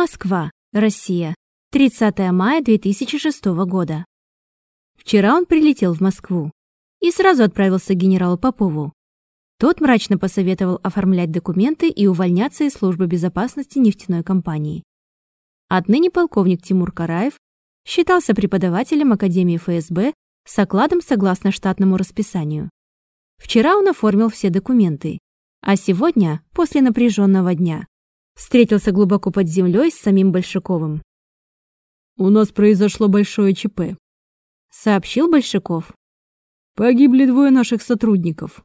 Москва, Россия. 30 мая 2006 года. Вчера он прилетел в Москву и сразу отправился к генералу Попову. Тот мрачно посоветовал оформлять документы и увольняться из службы безопасности нефтяной компании. Отныне полковник Тимур Караев считался преподавателем Академии ФСБ с окладом согласно штатному расписанию. Вчера он оформил все документы, а сегодня, после напряженного дня, встретился глубоко под землей с самим Большаковым. «У нас произошло большое ЧП», — сообщил Большаков. «Погибли двое наших сотрудников.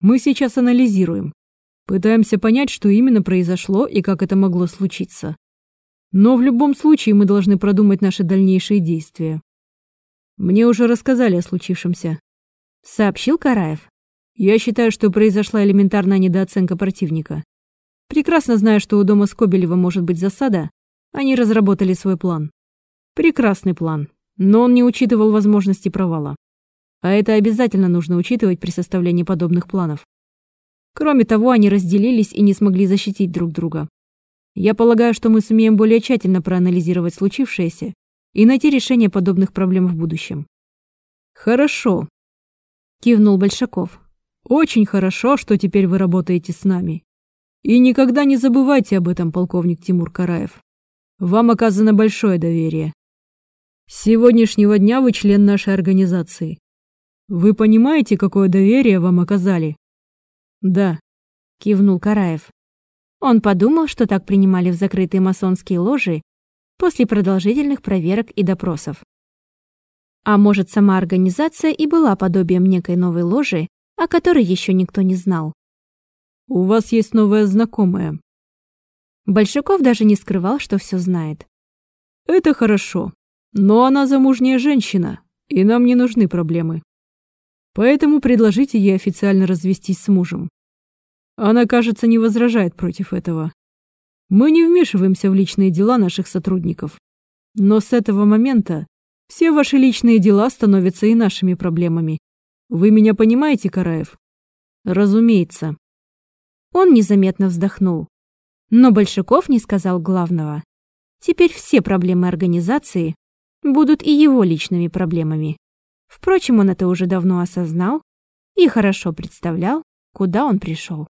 Мы сейчас анализируем, пытаемся понять, что именно произошло и как это могло случиться. Но в любом случае мы должны продумать наши дальнейшие действия. Мне уже рассказали о случившемся», — сообщил Караев. Я считаю, что произошла элементарная недооценка противника. Прекрасно зная, что у дома Скобелева может быть засада, они разработали свой план. Прекрасный план, но он не учитывал возможности провала. А это обязательно нужно учитывать при составлении подобных планов. Кроме того, они разделились и не смогли защитить друг друга. Я полагаю, что мы сумеем более тщательно проанализировать случившееся и найти решение подобных проблем в будущем. Хорошо, кивнул Большаков. Очень хорошо, что теперь вы работаете с нами. И никогда не забывайте об этом, полковник Тимур Караев. Вам оказано большое доверие. С сегодняшнего дня вы член нашей организации. Вы понимаете, какое доверие вам оказали? Да, кивнул Караев. Он подумал, что так принимали в закрытые масонские ложи после продолжительных проверок и допросов. А может, сама организация и была подобием некой новой ложи, о которой еще никто не знал. «У вас есть новая знакомая». Большаков даже не скрывал, что все знает. «Это хорошо, но она замужняя женщина, и нам не нужны проблемы. Поэтому предложите ей официально развестись с мужем. Она, кажется, не возражает против этого. Мы не вмешиваемся в личные дела наших сотрудников. Но с этого момента все ваши личные дела становятся и нашими проблемами. Вы меня понимаете, Караев? Разумеется. Он незаметно вздохнул. Но Большаков не сказал главного. Теперь все проблемы организации будут и его личными проблемами. Впрочем, он это уже давно осознал и хорошо представлял, куда он пришел.